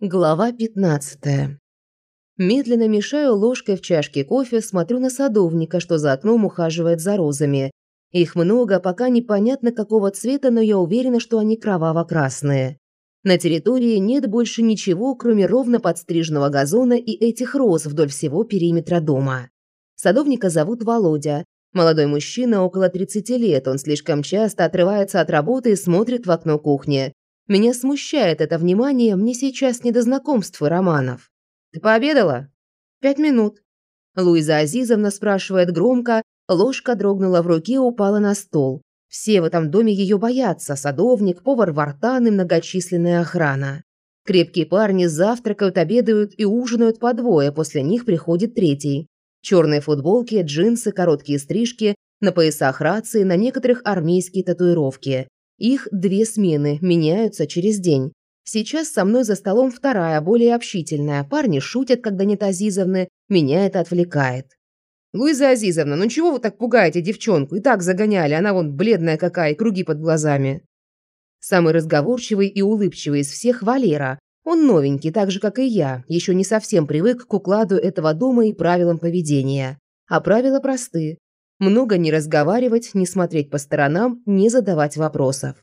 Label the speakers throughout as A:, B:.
A: Глава 15. Медленно мешаю ложкой в чашке кофе, смотрю на садовника, что за окном ухаживает за розами. Их много, пока непонятно какого цвета, но я уверена, что они кроваво-красные. На территории нет больше ничего, кроме ровно подстриженного газона и этих роз вдоль всего периметра дома. Садовника зовут Володя. Молодой мужчина, около 30 лет, он слишком часто отрывается от работы и смотрит в окно кухни. Меня смущает это внимание, мне сейчас не до знакомств и романов. «Ты пообедала?» «Пять минут». Луиза Азизовна спрашивает громко, ложка дрогнула в руке упала на стол. Все в этом доме ее боятся – садовник, повар Вартан и многочисленная охрана. Крепкие парни завтракают, обедают и ужинают по двое, после них приходит третий. Черные футболки, джинсы, короткие стрижки, на поясах рации, на некоторых армейские татуировки. Их две смены, меняются через день. Сейчас со мной за столом вторая, более общительная. Парни шутят, когда нет Азизовны, меня это отвлекает. «Луиза Азизовна, ну чего вы так пугаете девчонку? И так загоняли, она вон бледная какая, круги под глазами». Самый разговорчивый и улыбчивый из всех Валера. Он новенький, так же, как и я, еще не совсем привык к укладу этого дома и правилам поведения. А правила просты. Много не разговаривать, не смотреть по сторонам, не задавать вопросов.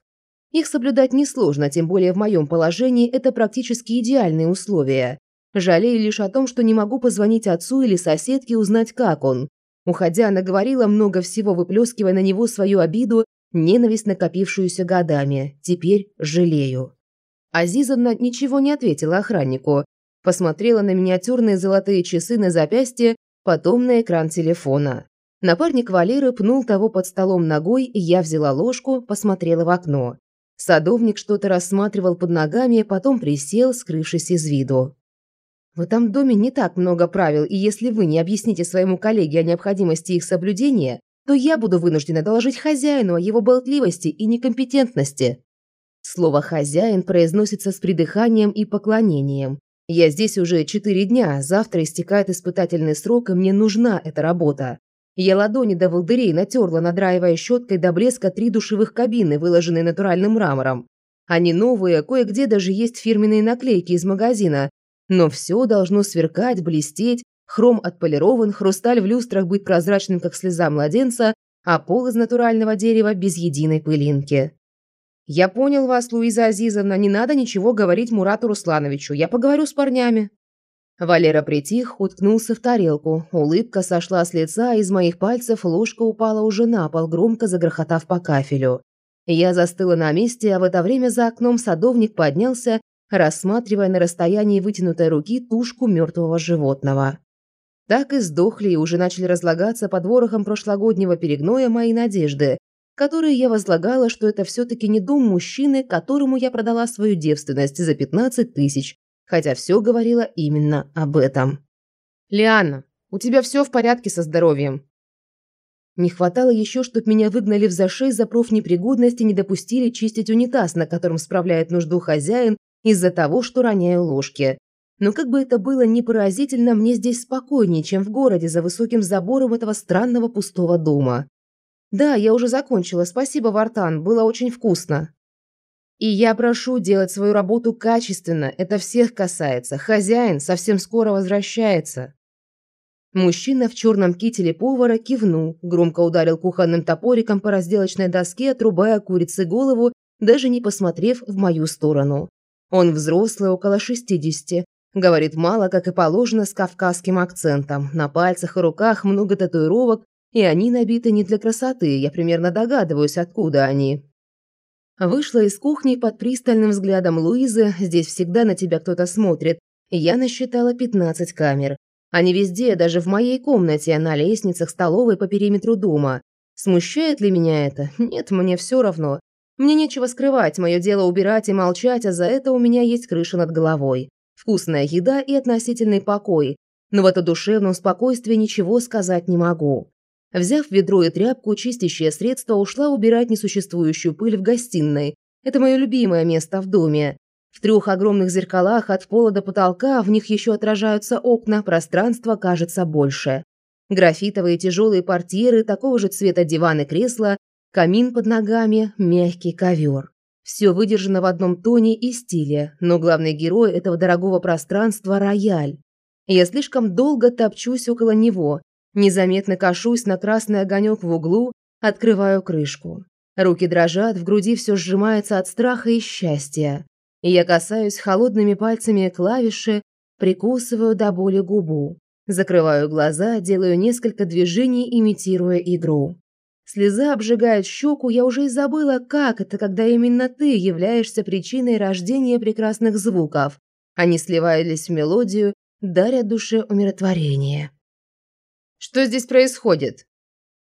A: Их соблюдать несложно, тем более в моем положении это практически идеальные условия. Жалею лишь о том, что не могу позвонить отцу или соседке узнать, как он. Уходя, она говорила много всего, выплескивая на него свою обиду, ненависть, накопившуюся годами. Теперь жалею. Азизовна ничего не ответила охраннику. Посмотрела на миниатюрные золотые часы на запястье, потом на экран телефона. Напарник Валеры пнул того под столом ногой, я взяла ложку, посмотрела в окно. Садовник что-то рассматривал под ногами, потом присел, скрывшись из виду. В этом доме не так много правил, и если вы не объясните своему коллеге о необходимости их соблюдения, то я буду вынуждена доложить хозяину о его болтливости и некомпетентности. Слово «хозяин» произносится с придыханием и поклонением. Я здесь уже четыре дня, завтра истекает испытательный срок, и мне нужна эта работа. Я ладони до волдырей натерла, надраивая щеткой до блеска три душевых кабины, выложенные натуральным мрамором. Они новые, кое-где даже есть фирменные наклейки из магазина. Но все должно сверкать, блестеть, хром отполирован, хрусталь в люстрах быть прозрачным, как слеза младенца, а пол из натурального дерева без единой пылинки. «Я понял вас, Луиза Азизовна, не надо ничего говорить Мурату Руслановичу, я поговорю с парнями». Валера притих, уткнулся в тарелку. Улыбка сошла с лица, из моих пальцев ложка упала уже на пол, громко загрохотав по кафелю. Я застыла на месте, а в это время за окном садовник поднялся, рассматривая на расстоянии вытянутой руки тушку мертвого животного. Так и сдохли и уже начали разлагаться под ворохом прошлогоднего перегноя мои надежды, которые я возлагала, что это все-таки не дом мужчины, которому я продала свою девственность за 15 тысяч, хотя все говорило именно об этом. «Лианна, у тебя все в порядке со здоровьем?» Не хватало еще, чтобы меня выгнали в зашей за профнепригодность и не допустили чистить унитаз, на котором справляет нужду хозяин из-за того, что роняю ложки. Но как бы это было ни поразительно, мне здесь спокойнее, чем в городе за высоким забором этого странного пустого дома. Да, я уже закончила, спасибо, Вартан, было очень вкусно. И я прошу делать свою работу качественно, это всех касается. Хозяин совсем скоро возвращается. Мужчина в черном кителе повара кивнул, громко ударил кухонным топориком по разделочной доске, отрубая курице голову, даже не посмотрев в мою сторону. Он взрослый, около 60, говорит мало, как и положено, с кавказским акцентом. На пальцах и руках много татуировок, и они набиты не для красоты, я примерно догадываюсь, откуда они. Вышла из кухни под пристальным взглядом Луизы, здесь всегда на тебя кто-то смотрит. Я насчитала 15 камер. Они везде, даже в моей комнате, на лестницах, столовой по периметру дома. Смущает ли меня это? Нет, мне все равно. Мне нечего скрывать, мое дело убирать и молчать, а за это у меня есть крыша над головой. Вкусная еда и относительный покой. Но в это душевном спокойствии ничего сказать не могу. Взяв ведро и тряпку, чистящее средство ушла убирать несуществующую пыль в гостиной. Это мое любимое место в доме. В трех огромных зеркалах от пола до потолка, в них еще отражаются окна, пространство кажется больше. Графитовые тяжелые портьеры, такого же цвета диван и кресла, камин под ногами, мягкий ковер. Все выдержано в одном тоне и стиле, но главный герой этого дорогого пространства – рояль. Я слишком долго топчусь около него, незаметно кашусь на красный огонек в углу, открываю крышку. Руки дрожат, в груди все сжимается от страха и счастья. Я касаюсь холодными пальцами клавиши, прикусываю до боли губу. Закрываю глаза, делаю несколько движений, имитируя игру. Слеза обжигает щеку, я уже и забыла, как это, когда именно ты являешься причиной рождения прекрасных звуков. Они сливались в мелодию, даря душе умиротворение. «Что здесь происходит?»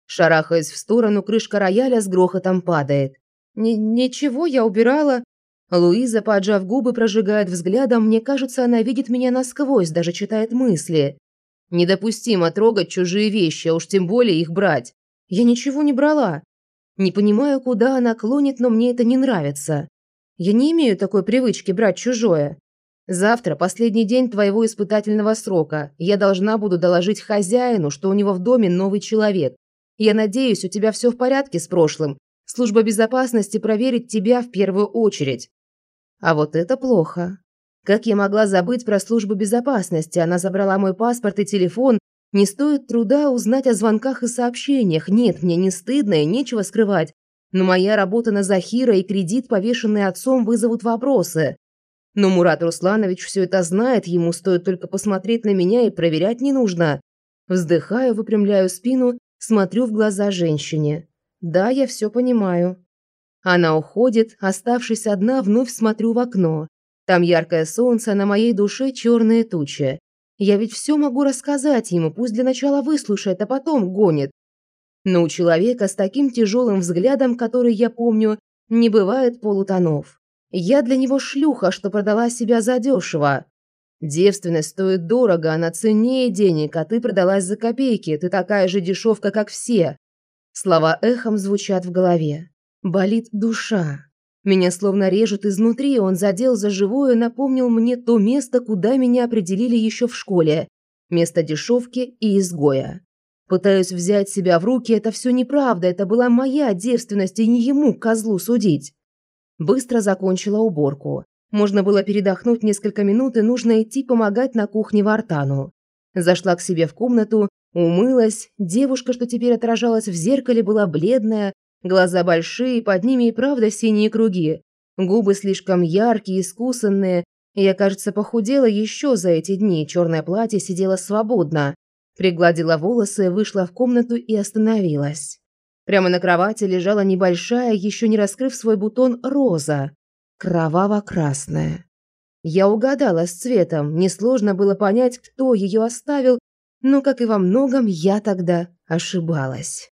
A: Шарахаясь в сторону, крышка рояля с грохотом падает. «Ничего, я убирала». Луиза, поджав губы, прожигает взглядом. Мне кажется, она видит меня насквозь, даже читает мысли. Недопустимо трогать чужие вещи, а уж тем более их брать. Я ничего не брала. Не понимаю, куда она клонит, но мне это не нравится. Я не имею такой привычки брать чужое. Завтра последний день твоего испытательного срока. Я должна буду доложить хозяину, что у него в доме новый человек. Я надеюсь, у тебя все в порядке с прошлым. Служба безопасности проверит тебя в первую очередь. А вот это плохо. Как я могла забыть про службу безопасности? Она забрала мой паспорт и телефон, не стоит труда узнать о звонках и сообщениях. Нет, мне не стыдно и нечего скрывать. Но моя работа на Захира и кредит, повешенный отцом, вызовут вопросы. Но Мурат Русланович все это знает, ему стоит только посмотреть на меня и проверять не нужно. Вздыхаю, выпрямляю спину, смотрю в глаза женщине. Да, я все понимаю. Она уходит, оставшись одна, вновь смотрю в окно. Там яркое солнце, а на моей душе черные тучи. Я ведь все могу рассказать ему, пусть для начала выслушает, а потом гонит. Но у человека с таким тяжелым взглядом, который я помню, не бывает полутонов. Я для него шлюха, что продала себя задешево. Девственность стоит дорого, она ценнее денег, а ты продалась за копейки, ты такая же дешевка, как все. Слова эхом звучат в голове. Болит душа. Меня словно режут изнутри, он задел за живое, напомнил мне то место, куда меня определили еще в школе. Место дешевки и изгоя. Пытаюсь взять себя в руки, это все неправда, это была моя девственность, и не ему, козлу, судить. Быстро закончила уборку. Можно было передохнуть несколько минут, и нужно идти помогать на кухне Вартану. Зашла к себе в комнату, умылась. Девушка, что теперь отражалась в зеркале, была бледная, Глаза большие, под ними и правда синие круги. Губы слишком яркие, искусанные. Я, кажется, похудела еще за эти дни. Черное платье сидело свободно. Пригладила волосы, вышла в комнату и остановилась. Прямо на кровати лежала небольшая, еще не раскрыв свой бутон, роза. Кроваво-красная. Я угадала с цветом, несложно было понять, кто ее оставил, но, как и во многом, я тогда ошибалась.